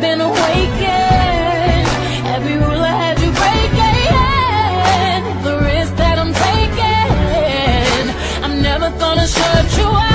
been awakened. Every rule I had you breaking. The risk that I'm taking. I'm never gonna shut you out.